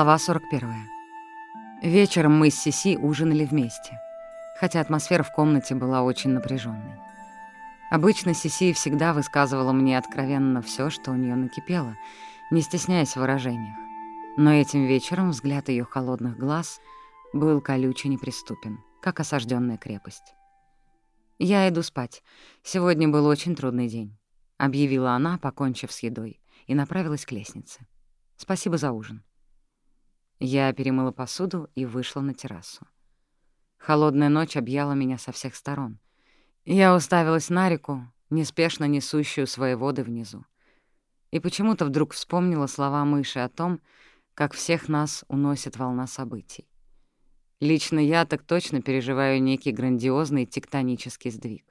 Глава 41. Вечером мы с Сиси ужинали вместе, хотя атмосфера в комнате была очень напряженной. Обычно Сиси всегда высказывала мне откровенно все, что у нее накипело, не стесняясь в выражениях. Но этим вечером взгляд ее холодных глаз был колюче неприступен, как осажденная крепость. «Я иду спать. Сегодня был очень трудный день», — объявила она, покончив с едой, и направилась к лестнице. «Спасибо за ужин». Я перемыла посуду и вышла на террасу. Холодная ночь объяла меня со всех сторон. Я уставилась на реку, неспешно несущую свои воды внизу. И почему-то вдруг вспомнила слова мыши о том, как всех нас уносит волна событий. Лично я так точно переживаю некий грандиозный тектонический сдвиг.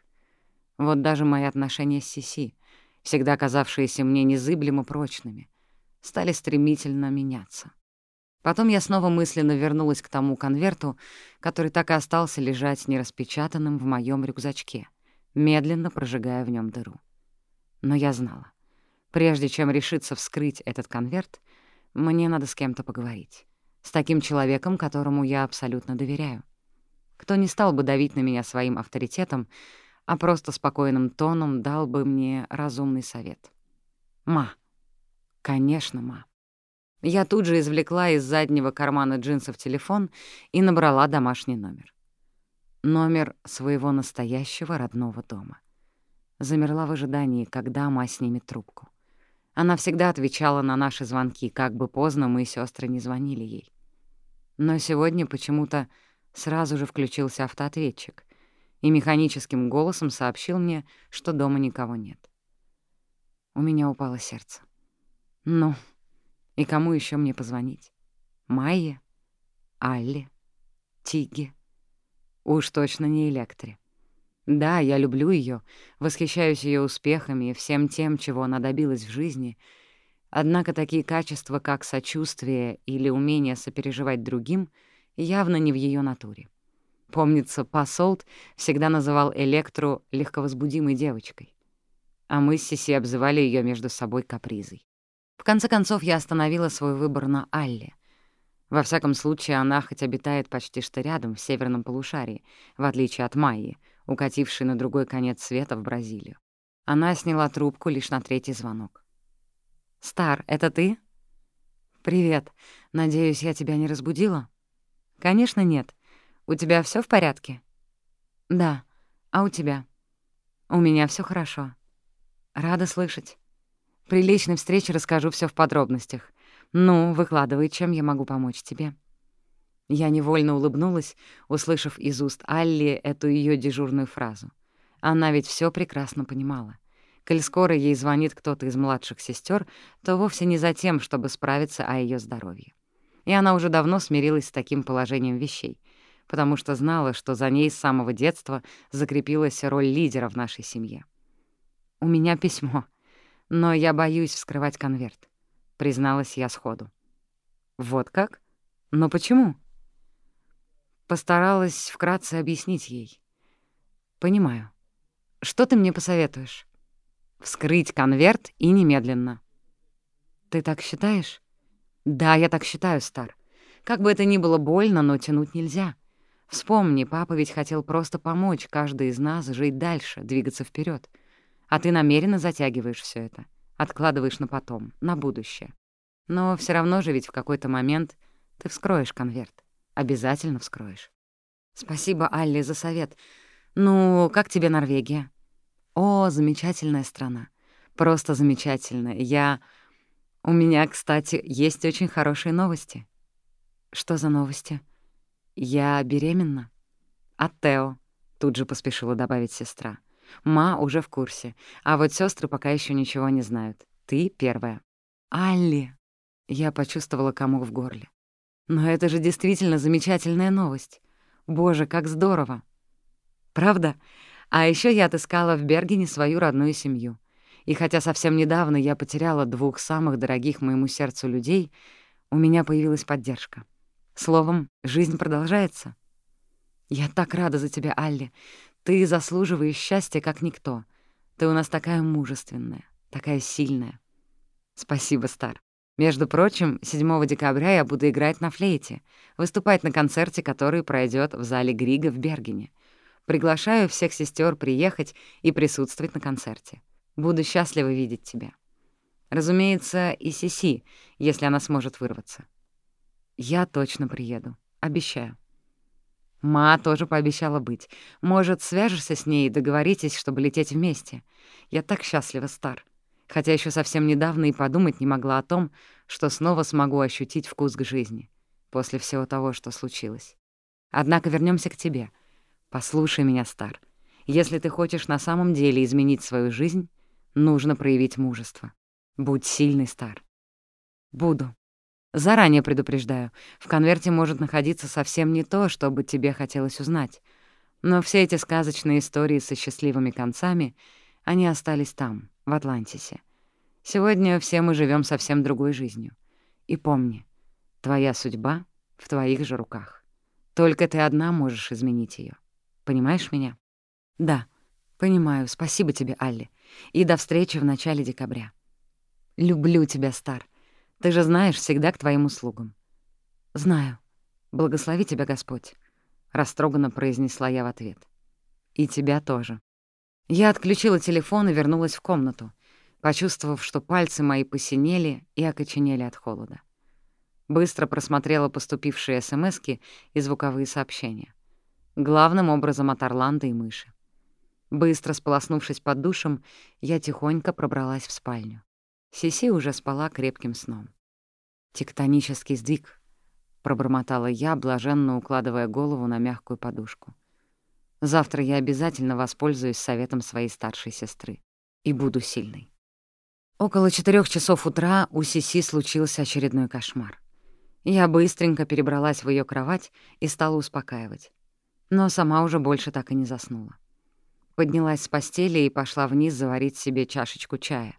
Вот даже мои отношения с Сиси, всегда казавшиеся мне незыблемо прочными, стали стремительно меняться. Потом я снова мысленно вернулась к тому конверту, который так и остался лежать нераспечатанным в моем рюкзачке, медленно прожигая в нем дыру. Но я знала, прежде чем решиться вскрыть этот конверт, мне надо с кем-то поговорить. С таким человеком, которому я абсолютно доверяю. Кто не стал бы давить на меня своим авторитетом, а просто спокойным тоном дал бы мне разумный совет. Ма. Конечно, ма. Я тут же извлекла из заднего кармана джинсов телефон и набрала домашний номер. Номер своего настоящего родного дома. Замерла в ожидании, когда ма снимет трубку. Она всегда отвечала на наши звонки, как бы поздно мы, сестры, не звонили ей. Но сегодня почему-то сразу же включился автоответчик и механическим голосом сообщил мне, что дома никого нет. У меня упало сердце. Ну, и кому еще мне позвонить? Майе? Алле? Тиге? Уж точно не Электре. Да, я люблю ее, восхищаюсь ее успехами и всем тем, чего она добилась в жизни. Однако такие качества, как сочувствие или умение сопереживать другим, явно не в ее натуре. Помнится, посолт всегда называл Электру легковозбудимой девочкой, а мы с Сиси обзывали ее между собой капризой. В конце концов, я остановила свой выбор на Алле. Во всяком случае, она хоть обитает почти что рядом, в северном полушарии, в отличие от Майи, укатившей на другой конец света в Бразилию. Она сняла трубку лишь на третий звонок. «Стар, это ты?» «Привет. Надеюсь, я тебя не разбудила?» «Конечно, нет. У тебя все в порядке?» «Да. А у тебя?» «У меня все хорошо. Рада слышать. При личной встрече расскажу все в подробностях. Ну, выкладывай, чем я могу помочь тебе». Я невольно улыбнулась, услышав из уст Алли эту ее дежурную фразу. Она ведь все прекрасно понимала. Коль скоро ей звонит кто-то из младших сестер, то вовсе не за тем, чтобы справиться о ее здоровье. И она уже давно смирилась с таким положением вещей, потому что знала, что за ней с самого детства закрепилась роль лидера в нашей семье. «У меня письмо», но я боюсь вскрывать конверт», — призналась я сходу. «Вот как? Но почему?» Постаралась вкратце объяснить ей. «Понимаю. Что ты мне посоветуешь?» «Вскрыть конверт и немедленно». «Ты так считаешь?» «Да, я так считаю, Стар. Как бы это ни было больно, но тянуть нельзя. Вспомни, папа ведь хотел просто помочь каждой из нас жить дальше, двигаться вперед. А ты намеренно затягиваешь все это, откладываешь на потом, на будущее. Но все равно же ведь в какой-то момент ты вскроешь конверт. Обязательно вскроешь. Спасибо, Алле, за совет. Ну, как тебе Норвегия? О, замечательная страна. Просто замечательная. Я... У меня, кстати, есть очень хорошие новости. Что за новости? Я беременна. От Тео, тут же поспешила добавить сестра. Ма уже в курсе, а вот сестры пока еще ничего не знают. Ты первая. Алли. Я почувствовала комок в горле. Но это же действительно замечательная новость. Боже, как здорово. Правда? А еще я отыскала в Бергене свою родную семью. И хотя совсем недавно я потеряла двух самых дорогих моему сердцу людей, у меня появилась поддержка. Словом, жизнь продолжается. Я так рада за тебя, Алли. Ты заслуживаешь счастья, как никто. Ты у нас такая мужественная, такая сильная. Спасибо, Стар. Между прочим, 7 декабря я буду играть на флейте, выступать на концерте, который пройдет в зале Грига в Бергене. Приглашаю всех сестер приехать и присутствовать на концерте. Буду счастлива видеть тебя. Разумеется, и Сиси, если она сможет вырваться. Я точно приеду. Обещаю. Ма тоже пообещала быть. Может, свяжешься с ней и договоритесь, чтобы лететь вместе. Я так счастлива, Стар. Хотя еще совсем недавно и подумать не могла о том, что снова смогу ощутить вкус к жизни после всего того, что случилось. Однако вернемся к тебе. Послушай меня, Стар. Если ты хочешь на самом деле изменить свою жизнь, нужно проявить мужество. Будь сильный, Стар. Буду. Заранее предупреждаю, в конверте может находиться совсем не то, что бы тебе хотелось узнать. Но все эти сказочные истории со счастливыми концами, они остались там, в Атлантисе. Сегодня все мы живем совсем другой жизнью. И помни, твоя судьба в твоих же руках. Только ты одна можешь изменить ее. Понимаешь меня? Да, понимаю. Спасибо тебе, Алли. И до встречи в начале декабря. Люблю тебя, Стар. Ты же знаешь, всегда к твоим услугам. Знаю. Благослови тебя Господь, растроганно произнесла я в ответ. И тебя тоже. Я отключила телефон и вернулась в комнату, почувствовав, что пальцы мои посинели и окоченели от холода. Быстро просмотрела поступившие смски и звуковые сообщения. Главным образом от Орландо и мыши. Быстро сполоснувшись под душем, я тихонько пробралась в спальню. Сиси уже спала крепким сном. «Тектонический сдвиг», — пробормотала я, блаженно укладывая голову на мягкую подушку. «Завтра я обязательно воспользуюсь советом своей старшей сестры и буду сильной». Около четырех часов утра у Сиси случился очередной кошмар. Я быстренько перебралась в ее кровать и стала успокаивать. Но сама уже больше так и не заснула. Поднялась с постели и пошла вниз заварить себе чашечку чая —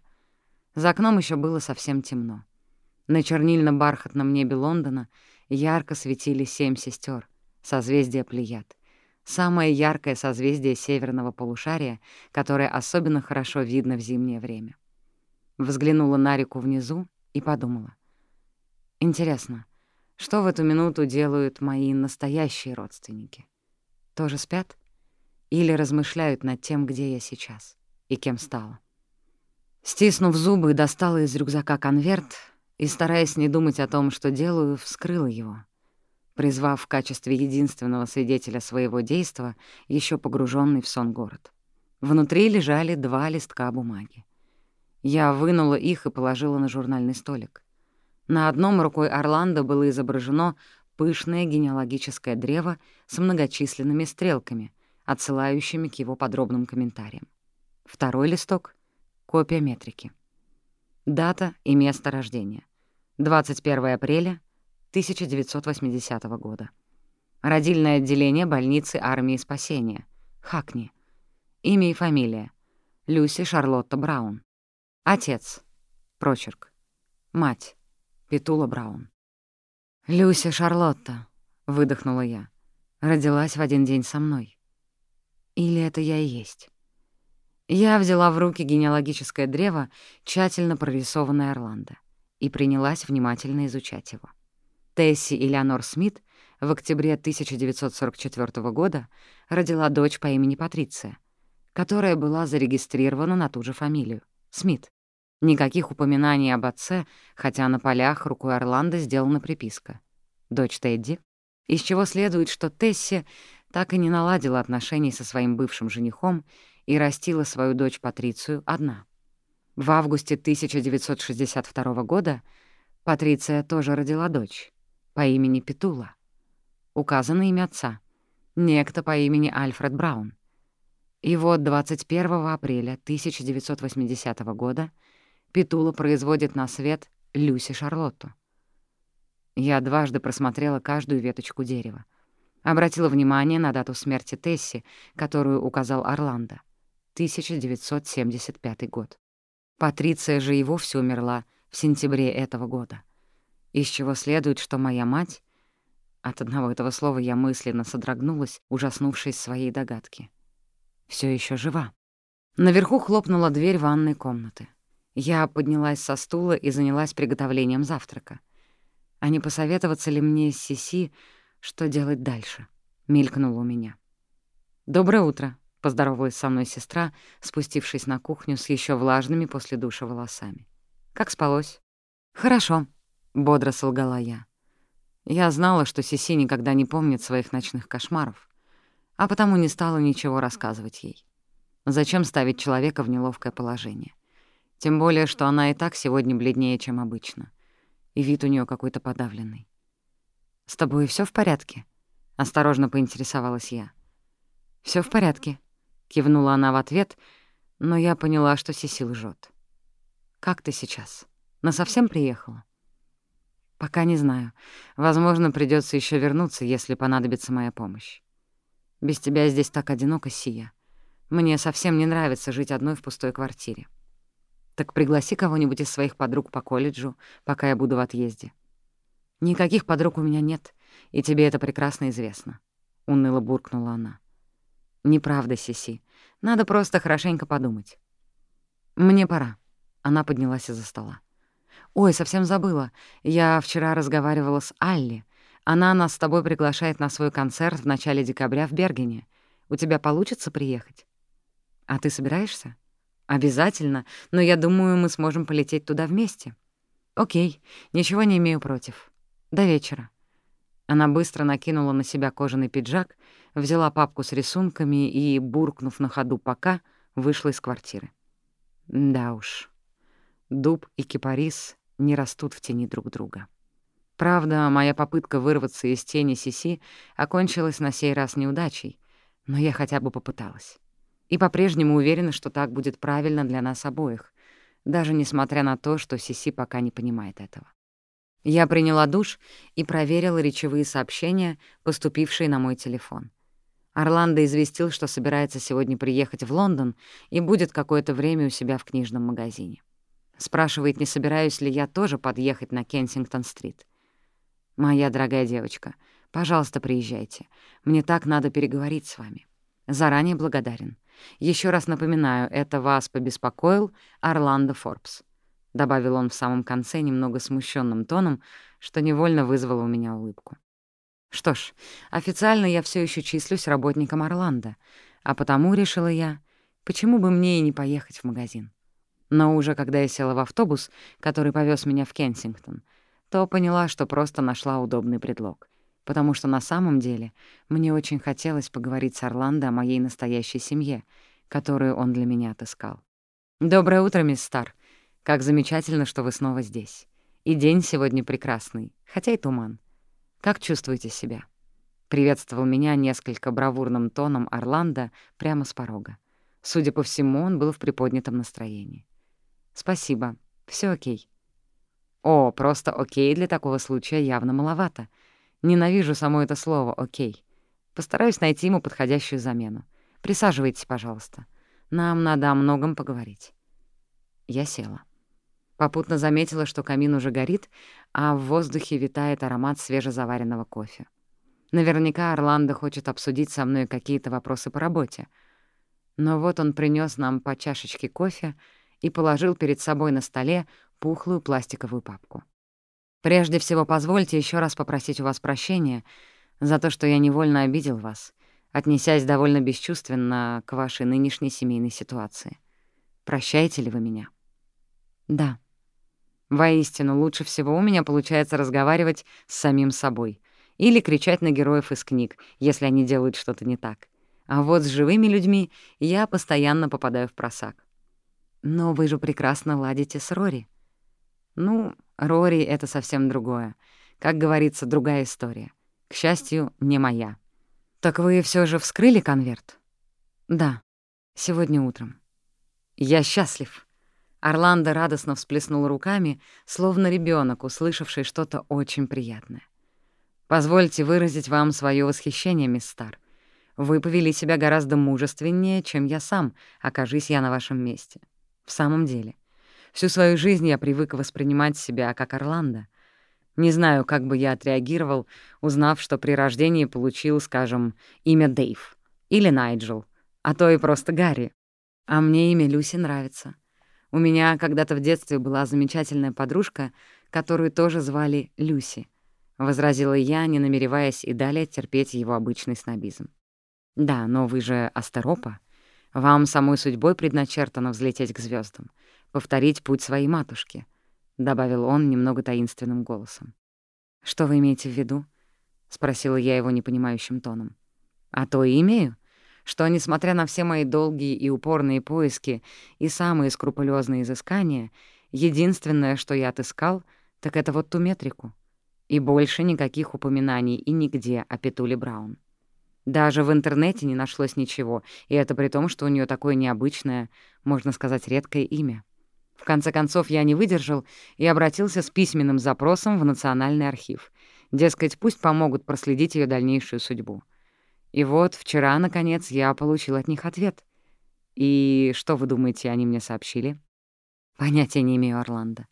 за окном еще было совсем темно. На чернильно-бархатном небе Лондона ярко светили семь сестер, созвездие Плеяд. Самое яркое созвездие северного полушария, которое особенно хорошо видно в зимнее время. Взглянула на реку внизу и подумала. Интересно, что в эту минуту делают мои настоящие родственники? Тоже спят? Или размышляют над тем, где я сейчас и кем стала? Стиснув зубы, достала из рюкзака конверт и, стараясь не думать о том, что делаю, вскрыла его, призвав в качестве единственного свидетеля своего действа еще погруженный в сон город. Внутри лежали два листка бумаги. Я вынула их и положила на журнальный столик. На одном рукой Орландо было изображено пышное генеалогическое древо с многочисленными стрелками, отсылающими к его подробным комментариям. Второй листок Копия метрики. Дата и место рождения. 21 апреля 1980 года. Родильное отделение больницы армии спасения. Хакни. Имя и фамилия. Люси Шарлотта Браун. Отец. Прочерк. Мать. Петула Браун. «Люси Шарлотта», — выдохнула я, — родилась в один день со мной. Или это я и есть? Я взяла в руки генеалогическое древо, тщательно прорисованное Орландо, и принялась внимательно изучать его. Тесси Элеонор Смит в октябре 1944 года родила дочь по имени Патриция, которая была зарегистрирована на ту же фамилию — Смит. Никаких упоминаний об отце, хотя на полях рукой Орландо сделана приписка. Дочь Тедди, из чего следует, что Тесси так и не наладила отношений со своим бывшим женихом и растила свою дочь Патрицию одна. В августе 1962 года Патриция тоже родила дочь по имени Петула. Указано имя отца — некто по имени Альфред Браун. И вот 21 апреля 1980 года Петула производит на свет Люси Шарлотту. Я дважды просмотрела каждую веточку дерева. Обратила внимание на дату смерти Тесси, которую указал Орландо. 1975 год. Патриция же и вовсе умерла в сентябре этого года. Из чего следует, что моя мать... От одного этого слова я мысленно содрогнулась, ужаснувшись своей догадки. Все еще жива. Наверху хлопнула дверь ванной комнаты. Я поднялась со стула и занялась приготовлением завтрака. А не посоветоваться ли мне с Сиси, что делать дальше? Мелькнуло у меня. «Доброе утро», — поздоровалась со мной сестра, спустившись на кухню с еще влажными после душа волосами. «Как спалось?» «Хорошо», — бодро солгала я. Я знала, что Сиси никогда не помнит своих ночных кошмаров, а потому не стала ничего рассказывать ей. Зачем ставить человека в неловкое положение? Тем более, что она и так сегодня бледнее, чем обычно. И вид у нее какой-то подавленный. «С тобой все в порядке?» — осторожно поинтересовалась я. Все в порядке», — кивнула она в ответ, но я поняла, что Сиси лжет. «Как ты сейчас? Насовсем приехала?» «Пока не знаю. Возможно, придется еще вернуться, если понадобится моя помощь. Без тебя здесь так одиноко, Сия. Мне совсем не нравится жить одной в пустой квартире. Так пригласи кого-нибудь из своих подруг по колледжу, пока я буду в отъезде. Никаких подруг у меня нет, и тебе это прекрасно известно. Уныло буркнула она. Неправда, Сиси. Надо просто хорошенько подумать. Мне пора. Она поднялась из-за стола. Ой, совсем забыла. Я вчера разговаривала с Алли. Она нас с тобой приглашает на свой концерт в начале декабря в Бергене. У тебя получится приехать? А ты собираешься? «Обязательно, но я думаю, мы сможем полететь туда вместе». «Окей, ничего не имею против. До вечера». Она быстро накинула на себя кожаный пиджак, взяла папку с рисунками и, буркнув на ходу «пока», вышла из квартиры. Да уж, дуб и кипарис не растут в тени друг друга. Правда, моя попытка вырваться из тени Сиси окончилась на сей раз неудачей, но я хотя бы попыталась и по-прежнему уверена, что так будет правильно для нас обоих, даже несмотря на то, что Сиси пока не понимает этого. Я приняла душ и проверила речевые сообщения, поступившие на мой телефон. Орландо известил, что собирается сегодня приехать в Лондон и будет какое-то время у себя в книжном магазине. Спрашивает, не собираюсь ли я тоже подъехать на Кенсингтон-стрит. «Моя дорогая девочка, пожалуйста, приезжайте. Мне так надо переговорить с вами. Заранее благодарен. Еще раз напоминаю, это вас побеспокоил Орландо Форбс», — добавил он в самом конце немного смущенным тоном, что невольно вызвало у меня улыбку. «Что ж, официально я все еще числюсь работником Орландо, а потому, решила я, почему бы мне и не поехать в магазин. Но уже когда я села в автобус, который повез меня в Кенсингтон, то поняла, что просто нашла удобный предлог потому что на самом деле мне очень хотелось поговорить с Орландо о моей настоящей семье, которую он для меня отыскал. «Доброе утро, мисс Стар. Как замечательно, что вы снова здесь. И день сегодня прекрасный, хотя и туман. Как чувствуете себя?» Приветствовал меня несколько бравурным тоном Орландо прямо с порога. Судя по всему, он был в приподнятом настроении. «Спасибо. все окей». «О, просто окей для такого случая явно маловато», Ненавижу само это слово «окей». Постараюсь найти ему подходящую замену. Присаживайтесь, пожалуйста. Нам надо о многом поговорить. Я села. Попутно заметила, что камин уже горит, а в воздухе витает аромат свежезаваренного кофе. Наверняка Орландо хочет обсудить со мной какие-то вопросы по работе. Но вот он принес нам по чашечке кофе и положил перед собой на столе пухлую пластиковую папку. Прежде всего, позвольте еще раз попросить у вас прощения за то, что я невольно обидел вас, отнесясь довольно бесчувственно к вашей нынешней семейной ситуации. Прощаете ли вы меня? Да. Воистину, лучше всего у меня получается разговаривать с самим собой или кричать на героев из книг, если они делают что-то не так. А вот с живыми людьми я постоянно попадаю в просак. Но вы же прекрасно ладите с Рори. Ну, Рори — это совсем другое. Как говорится, другая история. К счастью, не моя. «Так вы все же вскрыли конверт?» «Да, сегодня утром». «Я счастлив». Орландо радостно всплеснул руками, словно ребенок, услышавший что-то очень приятное. «Позвольте выразить вам свое восхищение, мисс Стар. Вы повели себя гораздо мужественнее, чем я сам, окажись я на вашем месте. В самом деле. Всю свою жизнь я привык воспринимать себя как Орландо. Не знаю, как бы я отреагировал, узнав, что при рождении получил, скажем, имя Дэйв или Найджел, а то и просто Гарри. А мне имя Люси нравится. У меня когда-то в детстве была замечательная подружка, которую тоже звали Люси», — возразила я, не намереваясь и далее терпеть его обычный снобизм. «Да, но вы же Астеропа. Вам самой судьбой предначертано взлететь к звездам, повторить путь своей матушки», — добавил он немного таинственным голосом. «Что вы имеете в виду?» — спросила я его непонимающим тоном. «А то и имею что, несмотря на все мои долгие и упорные поиски и самые скрупулезные изыскания, единственное, что я отыскал, так это вот ту метрику. И больше никаких упоминаний и нигде о Петуле Браун. Даже в интернете не нашлось ничего, и это при том, что у нее такое необычное, можно сказать, редкое имя. В конце концов, я не выдержал и обратился с письменным запросом в Национальный архив. Дескать, пусть помогут проследить ее дальнейшую судьбу. И вот вчера, наконец, я получил от них ответ. И что вы думаете, они мне сообщили? Понятия не имею, Орландо.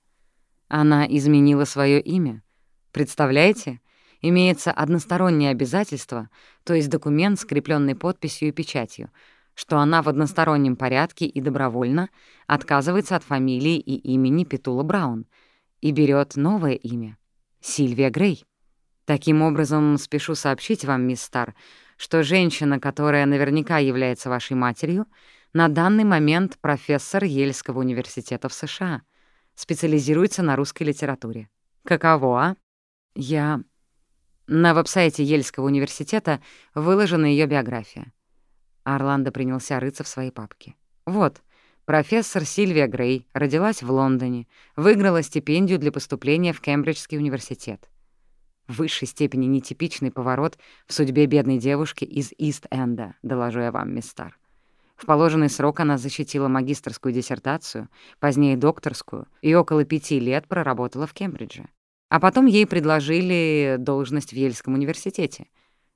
Она изменила свое имя. Представляете? Имеется одностороннее обязательство, то есть документ, скрепленный подписью и печатью, что она в одностороннем порядке и добровольно отказывается от фамилии и имени Петула Браун и берет новое имя — Сильвия Грей. Таким образом, спешу сообщить вам, мисс Стар, что женщина, которая наверняка является вашей матерью, на данный момент профессор Ельского университета в США, специализируется на русской литературе. Каково, а? Я... На веб-сайте Ельского университета выложена ее биография. Орландо принялся рыться в своей папке. Вот, профессор Сильвия Грей родилась в Лондоне, выиграла стипендию для поступления в Кембриджский университет в высшей степени нетипичный поворот в судьбе бедной девушки из Ист-Энда, доложу я вам, мистер. В положенный срок она защитила магистрскую диссертацию, позднее докторскую, и около пяти лет проработала в Кембридже. А потом ей предложили должность в Ельском университете.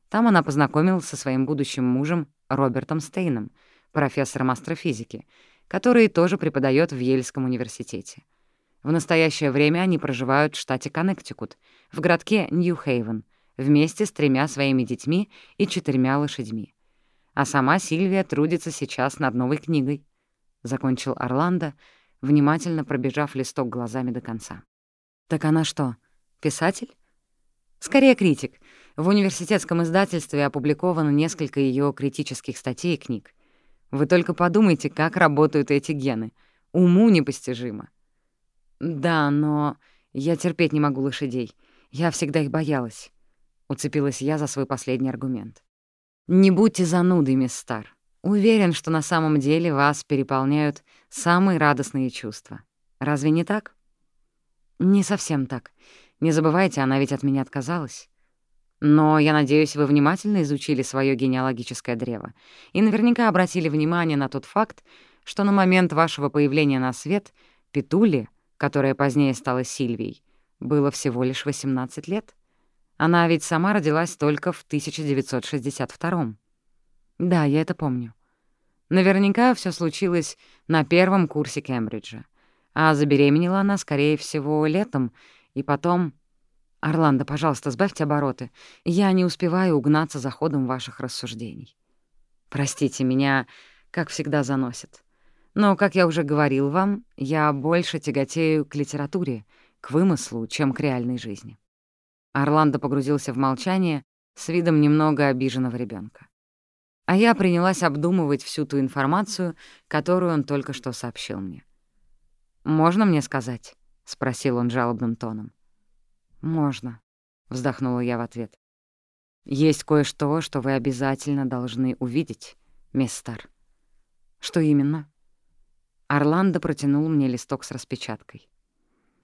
Там она познакомилась со своим будущим мужем Робертом Стейном, профессором астрофизики, который тоже преподает в Ельском университете. В настоящее время они проживают в штате Коннектикут, в городке Нью-Хейвен, вместе с тремя своими детьми и четырьмя лошадьми. А сама Сильвия трудится сейчас над новой книгой. Закончил Орландо, внимательно пробежав листок глазами до конца. «Так она что, писатель?» «Скорее критик. В университетском издательстве опубликовано несколько ее критических статей и книг. Вы только подумайте, как работают эти гены. Уму непостижимо. «Да, но я терпеть не могу лошадей. Я всегда их боялась», — уцепилась я за свой последний аргумент. «Не будьте занудой, мисс Стар. Уверен, что на самом деле вас переполняют самые радостные чувства. Разве не так?» «Не совсем так. Не забывайте, она ведь от меня отказалась. Но, я надеюсь, вы внимательно изучили свое генеалогическое древо и наверняка обратили внимание на тот факт, что на момент вашего появления на свет Петули которая позднее стала Сильвией, было всего лишь 18 лет. Она ведь сама родилась только в 1962 Да, я это помню. Наверняка все случилось на первом курсе Кембриджа. А забеременела она, скорее всего, летом, и потом... «Орландо, пожалуйста, сбавьте обороты. Я не успеваю угнаться за ходом ваших рассуждений. Простите, меня, как всегда, заносит. Но, как я уже говорил вам, я больше тяготею к литературе, к вымыслу, чем к реальной жизни». Орландо погрузился в молчание с видом немного обиженного ребенка. А я принялась обдумывать всю ту информацию, которую он только что сообщил мне. «Можно мне сказать?» — спросил он жалобным тоном. «Можно», — вздохнула я в ответ. «Есть кое-что, что вы обязательно должны увидеть, мистер». «Что именно?» Орландо протянул мне листок с распечаткой.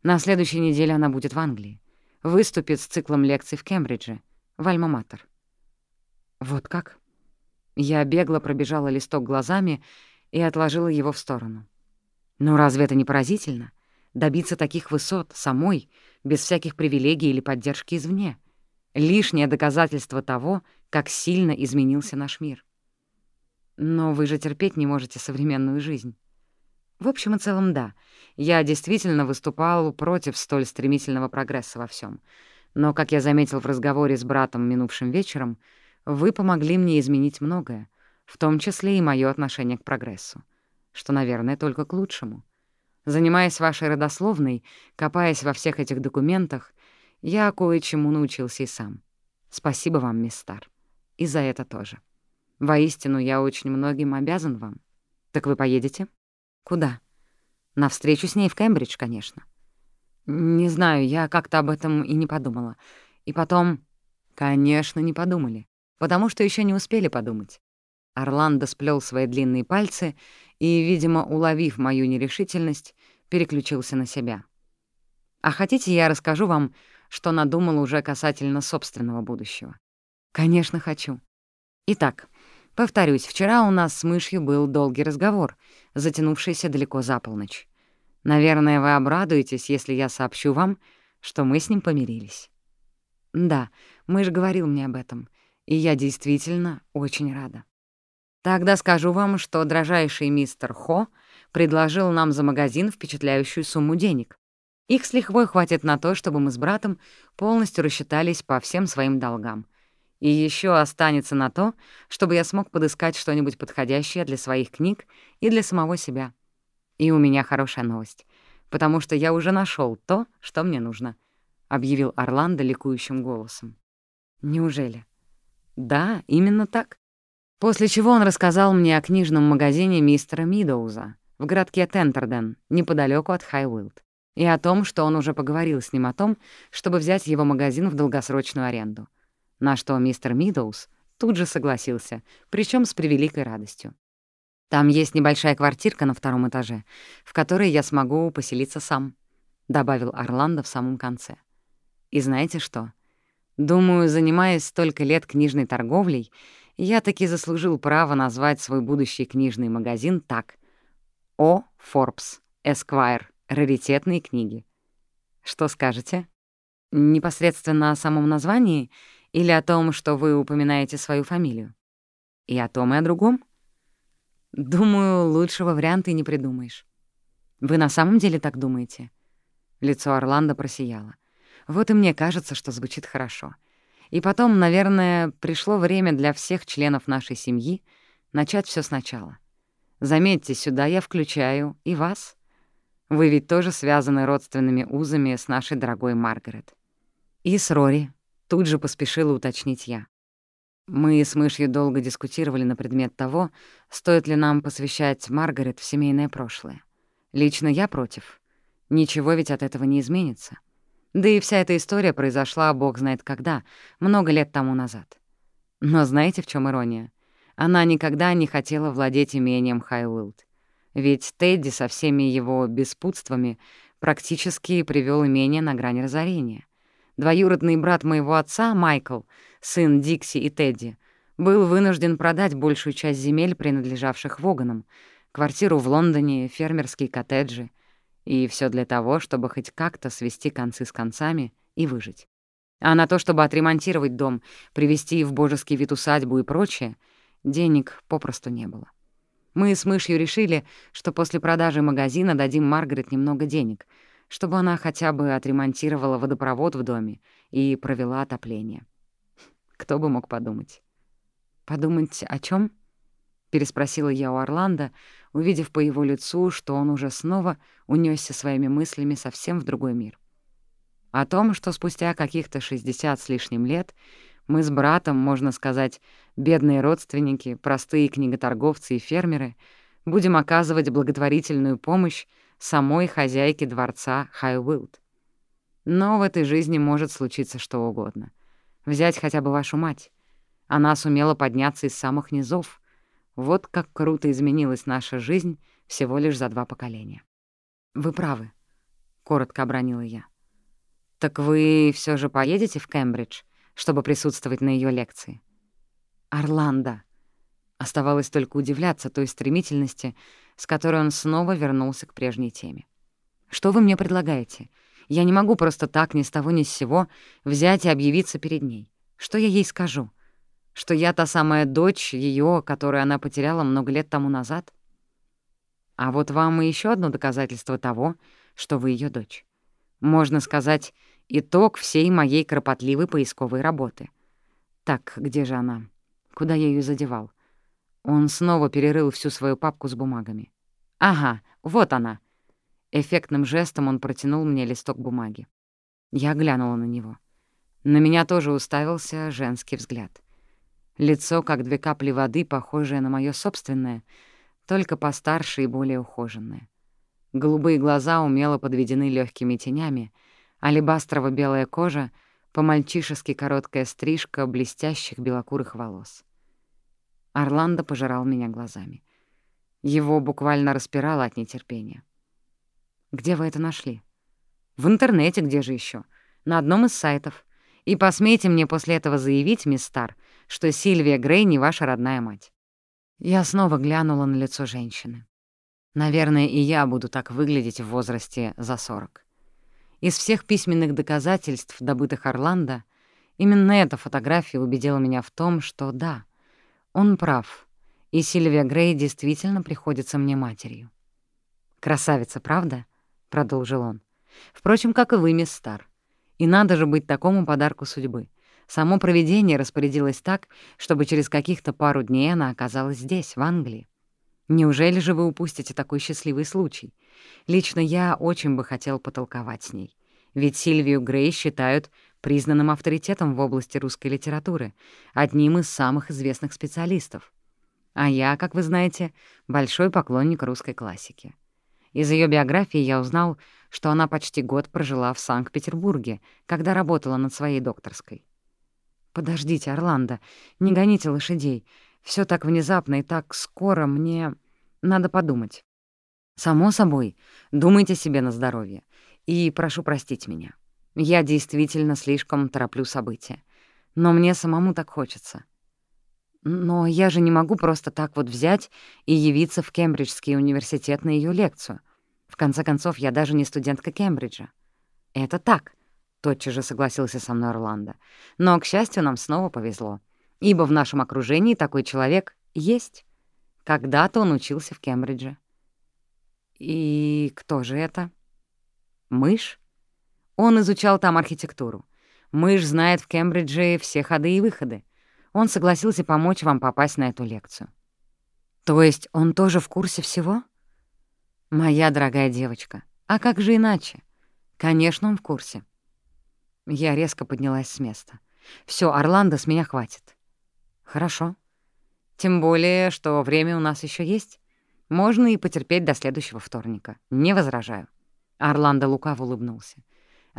На следующей неделе она будет в Англии. Выступит с циклом лекций в Кембридже, в Альма-Матер. Вот как? Я бегло пробежала листок глазами и отложила его в сторону. Ну разве это не поразительно? Добиться таких высот самой, без всяких привилегий или поддержки извне. Лишнее доказательство того, как сильно изменился наш мир. Но вы же терпеть не можете современную жизнь. В общем и целом, да. Я действительно выступал против столь стремительного прогресса во всем. Но, как я заметил в разговоре с братом минувшим вечером, вы помогли мне изменить многое, в том числе и мое отношение к прогрессу, что, наверное, только к лучшему. Занимаясь вашей родословной, копаясь во всех этих документах, я кое-чему научился и сам. Спасибо вам, мисс Стар. И за это тоже. Воистину, я очень многим обязан вам. Так вы поедете? Куда? На встречу с ней в Кембридж, конечно. Не знаю, я как-то об этом и не подумала. И потом... Конечно, не подумали. Потому что еще не успели подумать. Орландо сплел свои длинные пальцы и, видимо, уловив мою нерешительность, переключился на себя. «А хотите, я расскажу вам, что надумал уже касательно собственного будущего?» «Конечно, хочу. Итак, повторюсь, вчера у нас с мышью был долгий разговор, затянувшийся далеко за полночь. Наверное, вы обрадуетесь, если я сообщу вам, что мы с ним помирились». «Да, мышь говорил мне об этом, и я действительно очень рада. Тогда скажу вам, что дрожайший мистер Хо предложил нам за магазин впечатляющую сумму денег. Их с лихвой хватит на то, чтобы мы с братом полностью рассчитались по всем своим долгам. И еще останется на то, чтобы я смог подыскать что-нибудь подходящее для своих книг и для самого себя. И у меня хорошая новость, потому что я уже нашел то, что мне нужно, — объявил Орландо ликующим голосом. Неужели? Да, именно так. После чего он рассказал мне о книжном магазине мистера Мидоуза в городке Тентерден, неподалеку от Хайуилд, и о том, что он уже поговорил с ним о том, чтобы взять его магазин в долгосрочную аренду. На что мистер Мидоуз тут же согласился, причем с превеликой радостью. «Там есть небольшая квартирка на втором этаже, в которой я смогу поселиться сам», — добавил Орландо в самом конце. «И знаете что? Думаю, занимаясь столько лет книжной торговлей, я таки заслужил право назвать свой будущий книжный магазин так. О. Форбс, Эсквайр, раритетные книги. Что скажете? Непосредственно о самом названии или о том, что вы упоминаете свою фамилию? И о том, и о другом? Думаю, лучшего варианта и не придумаешь. Вы на самом деле так думаете? Лицо Орландо просияло. Вот и мне кажется, что звучит хорошо. — и потом, наверное, пришло время для всех членов нашей семьи начать все сначала. Заметьте, сюда я включаю и вас. Вы ведь тоже связаны родственными узами с нашей дорогой Маргарет. И с Рори, тут же поспешила уточнить я. Мы с мышью долго дискутировали на предмет того, стоит ли нам посвящать Маргарет в семейное прошлое. Лично я против. Ничего ведь от этого не изменится. Да и вся эта история произошла, бог знает когда, много лет тому назад. Но знаете, в чем ирония? Она никогда не хотела владеть имением Хайуилд. Ведь Тедди со всеми его беспутствами практически привел имение на грани разорения. Двоюродный брат моего отца, Майкл, сын Дикси и Тедди, был вынужден продать большую часть земель, принадлежавших Воганам, квартиру в Лондоне, фермерские коттеджи — и все для того, чтобы хоть как-то свести концы с концами и выжить. А на то, чтобы отремонтировать дом, привести в божеский вид усадьбу и прочее, денег попросту не было. Мы с мышью решили, что после продажи магазина дадим Маргарет немного денег, чтобы она хотя бы отремонтировала водопровод в доме и провела отопление. Кто бы мог подумать? Подумать о чем? переспросила я у Орландо, увидев по его лицу, что он уже снова унесся своими мыслями совсем в другой мир. О том, что спустя каких-то 60 с лишним лет мы с братом, можно сказать, бедные родственники, простые книготорговцы и фермеры, будем оказывать благотворительную помощь самой хозяйке дворца Хайуилд. Но в этой жизни может случиться что угодно. Взять хотя бы вашу мать. Она сумела подняться из самых низов — вот как круто изменилась наша жизнь всего лишь за два поколения. «Вы правы», — коротко обронила я. «Так вы все же поедете в Кембридж, чтобы присутствовать на ее лекции?» «Орландо». Оставалось только удивляться той стремительности, с которой он снова вернулся к прежней теме. «Что вы мне предлагаете? Я не могу просто так, ни с того ни с сего, взять и объявиться перед ней. Что я ей скажу? Что я та самая дочь ее, которую она потеряла много лет тому назад? А вот вам и еще одно доказательство того, что вы ее дочь. Можно сказать, итог всей моей кропотливой поисковой работы. Так, где же она? Куда я ее задевал? Он снова перерыл всю свою папку с бумагами. Ага, вот она. Эффектным жестом он протянул мне листок бумаги. Я глянула на него. На меня тоже уставился женский взгляд. Лицо, как две капли воды, похожее на моё собственное, только постарше и более ухоженное. Голубые глаза умело подведены легкими тенями, алебастрово-белая кожа, по-мальчишески короткая стрижка блестящих белокурых волос. Орландо пожирал меня глазами. Его буквально распирало от нетерпения. «Где вы это нашли?» «В интернете, где же еще? На одном из сайтов. И посмейте мне после этого заявить, мисс Стар, что Сильвия Грей не ваша родная мать». Я снова глянула на лицо женщины. Наверное, и я буду так выглядеть в возрасте за сорок. Из всех письменных доказательств, добытых Орландо, именно эта фотография убедила меня в том, что да, он прав, и Сильвия Грей действительно приходится мне матерью. «Красавица, правда?» — продолжил он. «Впрочем, как и вы, мисс Стар. И надо же быть такому подарку судьбы. Само провидение распорядилось так, чтобы через каких-то пару дней она оказалась здесь, в Англии. Неужели же вы упустите такой счастливый случай? Лично я очень бы хотел потолковать с ней. Ведь Сильвию Грей считают признанным авторитетом в области русской литературы, одним из самых известных специалистов. А я, как вы знаете, большой поклонник русской классики. Из ее биографии я узнал, что она почти год прожила в Санкт-Петербурге, когда работала над своей докторской. «Подождите, Орландо, не гоните лошадей. Все так внезапно и так скоро мне... Надо подумать. Само собой, думайте себе на здоровье. И прошу простить меня. Я действительно слишком тороплю события. Но мне самому так хочется. Но я же не могу просто так вот взять и явиться в Кембриджский университет на ее лекцию. В конце концов, я даже не студентка Кембриджа. Это так, — тотчас же согласился со мной Орландо. Но, к счастью, нам снова повезло ибо в нашем окружении такой человек есть. Когда-то он учился в Кембридже. И кто же это? Мышь. Он изучал там архитектуру. Мышь знает в Кембридже все ходы и выходы. Он согласился помочь вам попасть на эту лекцию. То есть он тоже в курсе всего? Моя дорогая девочка, а как же иначе? Конечно, он в курсе. Я резко поднялась с места. Все, Орландо, с меня хватит. Хорошо. Тем более, что время у нас еще есть. Можно и потерпеть до следующего вторника. Не возражаю. Орландо лукаво улыбнулся.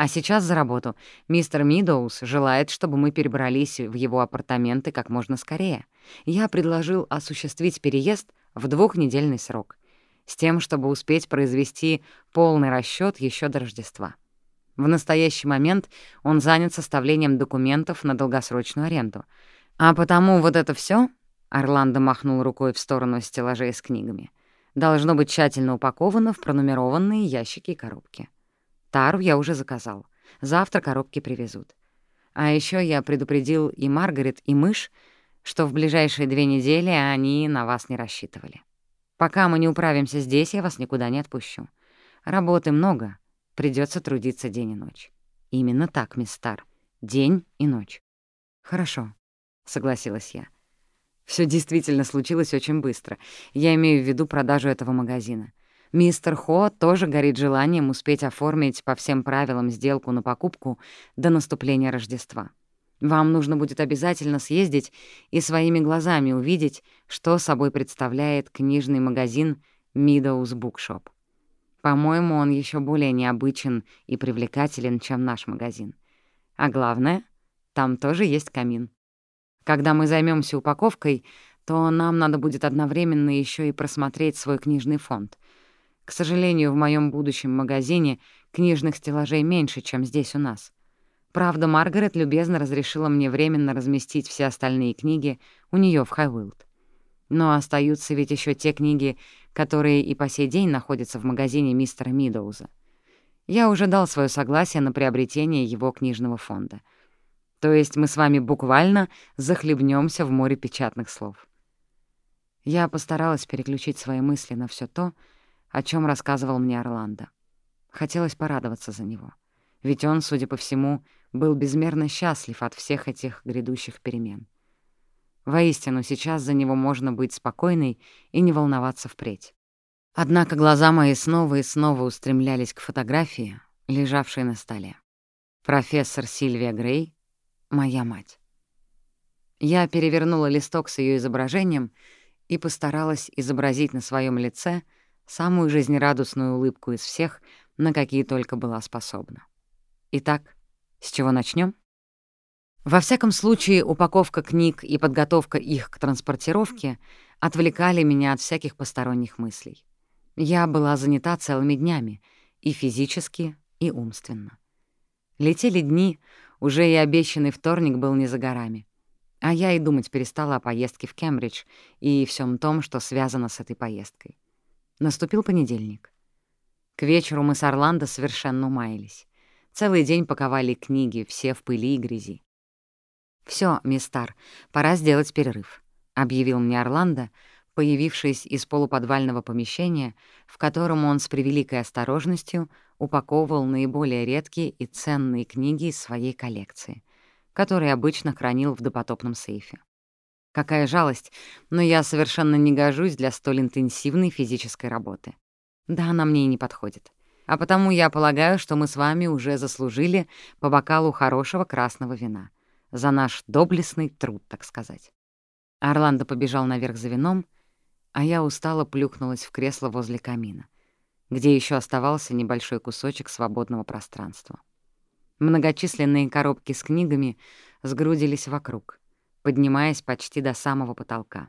А сейчас за работу. Мистер Мидоус желает, чтобы мы перебрались в его апартаменты как можно скорее. Я предложил осуществить переезд в двухнедельный срок, с тем, чтобы успеть произвести полный расчет еще до Рождества. В настоящий момент он занят составлением документов на долгосрочную аренду — а потому вот это все, Орландо махнул рукой в сторону стеллажей с книгами, должно быть тщательно упаковано в пронумерованные ящики и коробки. Тару я уже заказал. Завтра коробки привезут. А еще я предупредил и Маргарет, и мышь, что в ближайшие две недели они на вас не рассчитывали. Пока мы не управимся здесь, я вас никуда не отпущу. Работы много, придется трудиться день и ночь. Именно так, мисс Стар. День и ночь. Хорошо согласилась я. Все действительно случилось очень быстро. Я имею в виду продажу этого магазина. Мистер Хо тоже горит желанием успеть оформить по всем правилам сделку на покупку до наступления Рождества. Вам нужно будет обязательно съездить и своими глазами увидеть, что собой представляет книжный магазин Meadows Bookshop. По-моему, он еще более необычен и привлекателен, чем наш магазин. А главное, там тоже есть камин. Когда мы займемся упаковкой, то нам надо будет одновременно еще и просмотреть свой книжный фонд. К сожалению, в моем будущем магазине книжных стеллажей меньше, чем здесь у нас. Правда, Маргарет любезно разрешила мне временно разместить все остальные книги у нее в Хайвилд. Но остаются ведь еще те книги, которые и по сей день находятся в магазине мистера Мидоуза. Я уже дал свое согласие на приобретение его книжного фонда — то есть мы с вами буквально захлебнемся в море печатных слов. Я постаралась переключить свои мысли на все то, о чем рассказывал мне Орландо. Хотелось порадоваться за него. Ведь он, судя по всему, был безмерно счастлив от всех этих грядущих перемен. Воистину, сейчас за него можно быть спокойной и не волноваться впредь. Однако глаза мои снова и снова устремлялись к фотографии, лежавшей на столе. Профессор Сильвия Грей — моя мать. Я перевернула листок с ее изображением и постаралась изобразить на своем лице самую жизнерадостную улыбку из всех, на какие только была способна. Итак, с чего начнем? Во всяком случае, упаковка книг и подготовка их к транспортировке отвлекали меня от всяких посторонних мыслей. Я была занята целыми днями, и физически, и умственно. Летели дни, уже и обещанный вторник был не за горами. А я и думать перестала о поездке в Кембридж и всем том, что связано с этой поездкой. Наступил понедельник. К вечеру мы с Орландо совершенно умаялись. Целый день паковали книги, все в пыли и грязи. Все, мистар, пора сделать перерыв», — объявил мне Орландо, появившись из полуподвального помещения, в котором он с превеликой осторожностью упаковывал наиболее редкие и ценные книги из своей коллекции — который обычно хранил в допотопном сейфе. Какая жалость, но я совершенно не гожусь для столь интенсивной физической работы. Да, она мне и не подходит. А потому я полагаю, что мы с вами уже заслужили по бокалу хорошего красного вина. За наш доблестный труд, так сказать. Орландо побежал наверх за вином, а я устало плюхнулась в кресло возле камина, где еще оставался небольшой кусочек свободного пространства. Многочисленные коробки с книгами сгрудились вокруг, поднимаясь почти до самого потолка.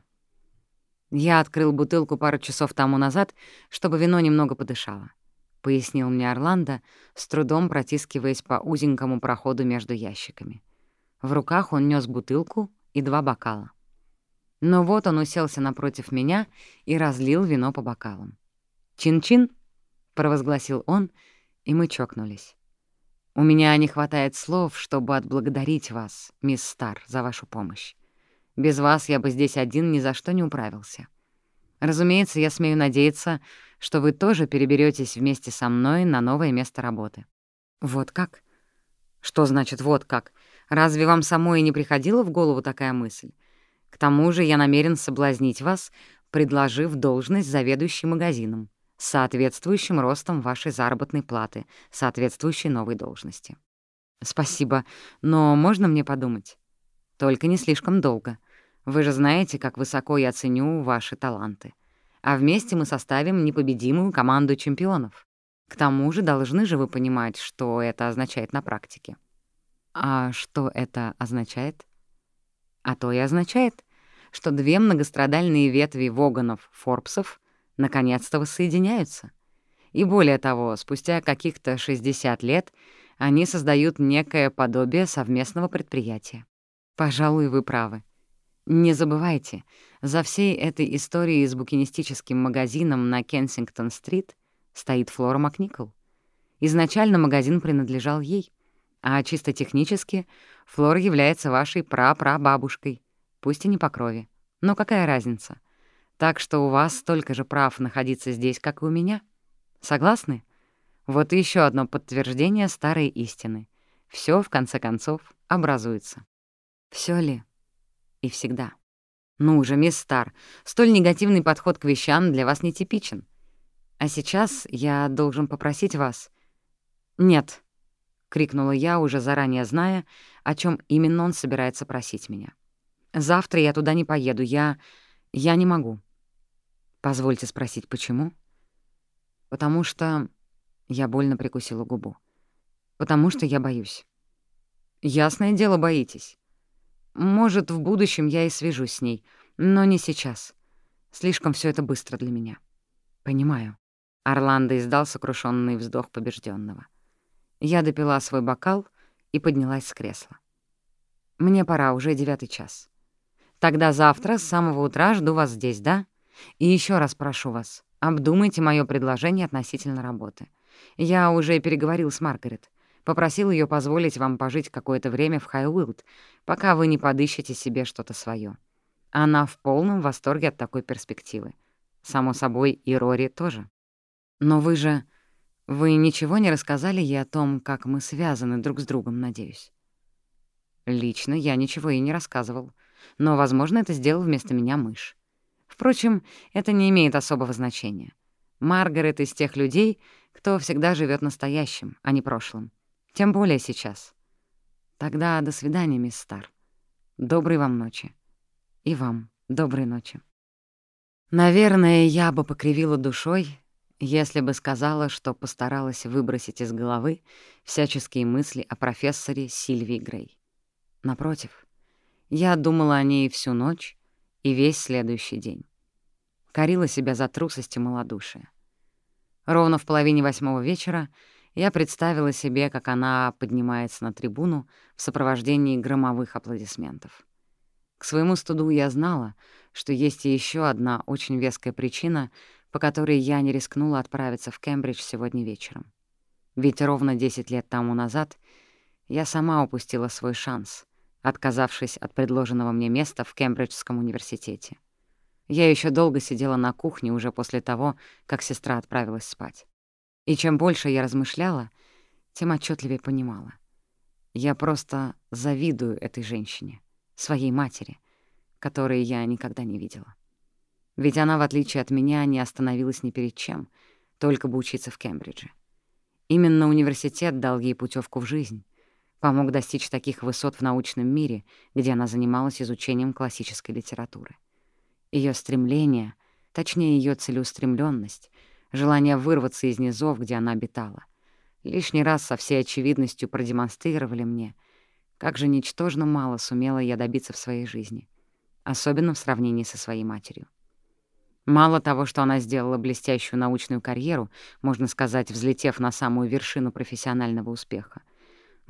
«Я открыл бутылку пару часов тому назад, чтобы вино немного подышало», — пояснил мне Орландо, с трудом протискиваясь по узенькому проходу между ящиками. В руках он нёс бутылку и два бокала. Но вот он уселся напротив меня и разлил вино по бокалам. «Чин-чин!» — провозгласил он, и мы чокнулись. У меня не хватает слов, чтобы отблагодарить вас, мисс Стар, за вашу помощь. Без вас я бы здесь один ни за что не управился. Разумеется, я смею надеяться, что вы тоже переберетесь вместе со мной на новое место работы. Вот как? Что значит «вот как»? Разве вам самой не приходила в голову такая мысль? К тому же я намерен соблазнить вас, предложив должность заведующей магазином соответствующим ростом вашей заработной платы, соответствующей новой должности. Спасибо, но можно мне подумать? Только не слишком долго. Вы же знаете, как высоко я ценю ваши таланты. А вместе мы составим непобедимую команду чемпионов. К тому же должны же вы понимать, что это означает на практике. А что это означает? А то и означает, что две многострадальные ветви Воганов-Форбсов наконец-то воссоединяются. И более того, спустя каких-то 60 лет они создают некое подобие совместного предприятия. Пожалуй, вы правы. Не забывайте, за всей этой историей с букинистическим магазином на Кенсингтон-стрит стоит Флора Макникол. Изначально магазин принадлежал ей, а чисто технически Флора является вашей прапрабабушкой, пусть и не по крови. Но какая разница? Так что у вас столько же прав находиться здесь, как и у меня. Согласны? Вот еще одно подтверждение старой истины. Все в конце концов, образуется. Все ли? И всегда. Ну же, мисс Стар, столь негативный подход к вещам для вас нетипичен. А сейчас я должен попросить вас... «Нет», — крикнула я, уже заранее зная, о чем именно он собирается просить меня. «Завтра я туда не поеду, я... я не могу». Позвольте спросить, почему? Потому что... Я больно прикусила губу. Потому что я боюсь. Ясное дело, боитесь. Может, в будущем я и свяжусь с ней, но не сейчас. Слишком все это быстро для меня. Понимаю. Орландо издал сокрушенный вздох побежденного. Я допила свой бокал и поднялась с кресла. Мне пора, уже девятый час. Тогда завтра с самого утра жду вас здесь, да? И еще раз прошу вас, обдумайте мое предложение относительно работы. Я уже переговорил с Маргарет. Попросил ее позволить вам пожить какое-то время в Хайуилд, пока вы не подыщете себе что-то свое. Она в полном восторге от такой перспективы. Само собой, и Рори тоже. Но вы же... Вы ничего не рассказали ей о том, как мы связаны друг с другом, надеюсь? Лично я ничего и не рассказывал. Но, возможно, это сделал вместо меня мышь. Впрочем, это не имеет особого значения. Маргарет из тех людей, кто всегда живет настоящим, а не прошлым. Тем более сейчас. Тогда до свидания, мисс Стар. Доброй вам ночи. И вам доброй ночи. Наверное, я бы покривила душой, если бы сказала, что постаралась выбросить из головы всяческие мысли о профессоре Сильвии Грей. Напротив, я думала о ней всю ночь и весь следующий день. Корила себя за трусость и малодушие. Ровно в половине восьмого вечера я представила себе, как она поднимается на трибуну в сопровождении громовых аплодисментов. К своему студу я знала, что есть еще одна очень веская причина, по которой я не рискнула отправиться в Кембридж сегодня вечером. Ведь ровно 10 лет тому назад я сама упустила свой шанс, отказавшись от предложенного мне места в Кембриджском университете. Я еще долго сидела на кухне уже после того, как сестра отправилась спать. И чем больше я размышляла, тем отчетливее понимала. Я просто завидую этой женщине, своей матери, которой я никогда не видела. Ведь она, в отличие от меня, не остановилась ни перед чем, только бы учиться в Кембридже. Именно университет дал ей путевку в жизнь, помог достичь таких высот в научном мире, где она занималась изучением классической литературы. Ее стремление, точнее, ее целеустремленность, желание вырваться из низов, где она обитала, лишний раз со всей очевидностью продемонстрировали мне, как же ничтожно мало сумела я добиться в своей жизни, особенно в сравнении со своей матерью. Мало того, что она сделала блестящую научную карьеру, можно сказать, взлетев на самую вершину профессионального успеха,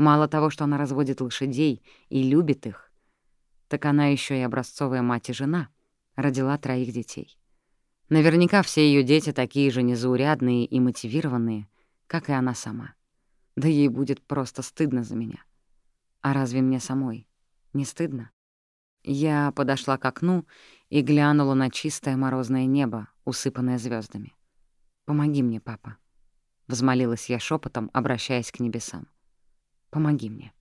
мало того, что она разводит лошадей и любит их, так она еще и образцовая мать и жена, родила троих детей. Наверняка все ее дети такие же незаурядные и мотивированные, как и она сама. Да ей будет просто стыдно за меня. А разве мне самой не стыдно? Я подошла к окну и глянула на чистое морозное небо, усыпанное звездами. «Помоги мне, папа», — взмолилась я шепотом, обращаясь к небесам. «Помоги мне».